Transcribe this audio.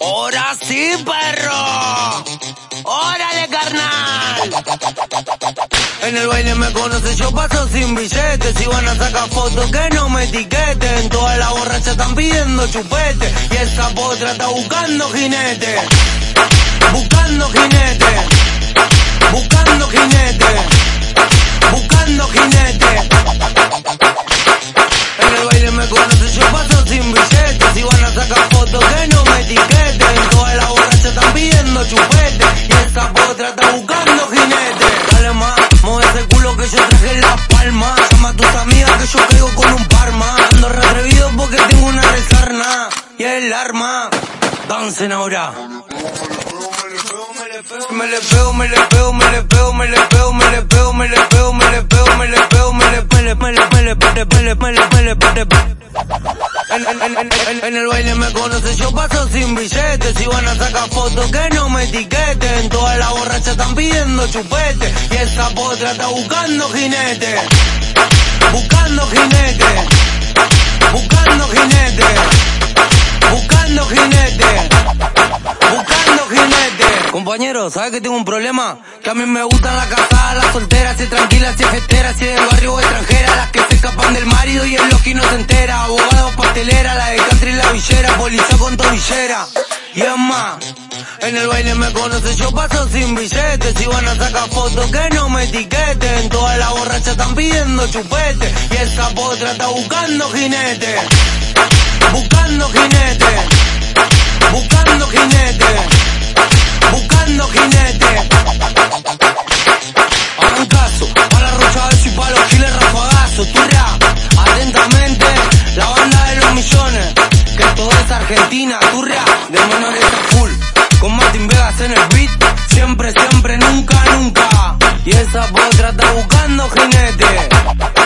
Ahora sí, perro. Órale, carnal. En el baile me conoce, yo paso sin billetes. Si van a sacar fotos, que no me etiqueten. Toda la borracha están pidiendo chupete. Y esa potra está buscando jinete. Buscando jinete. Si van a sacar fotos, que no me etiqueten. Toda la borracha están pidiendo chupete. Y esa potra está buscando jinete. Dale más, mueve ese culo que yo traje la palma. Llama a tus amigas que yo caigo con un parma. Ando re atrevido porque tengo una resarna. Y el arma. Dancen ahora. Me le pego, me le pego, me le pego, me le pego, me le pego, me le pego, me le pego, me le pego, me le en, en, en, en, en el baile me conoce, yo paso sin billetes. Si van a sacar fotos, que no me etiqueten. Toda la borracha están pidiendo chupete. Y esa potra está buscando jinete. Buscando jinete. Buscando jinete. Buscando jinete. Buscando jinete. Compañero, ¿sabes que tengo un problema? Que a mí me gustan las casadas, las solteras, si tranquilas, si festeras, si del barrio o escapan del marido y el loqui no se entera. Abogado, pastelera, la de country la villera, policía con tobillera. Y es más, en el baile me conoce, yo paso sin billetes. Si van a sacar fotos, que no me etiqueten. Toda la borracha están pidiendo chupete. Y esa potra está buscando jinete. Buscando jinete. Buscando jinete. Buscando jinete. Argentina, turra, de menores a full. Con Martín Vegas en el beat, siempre, siempre, nunca, nunca. Y esa potra está buscando jinete.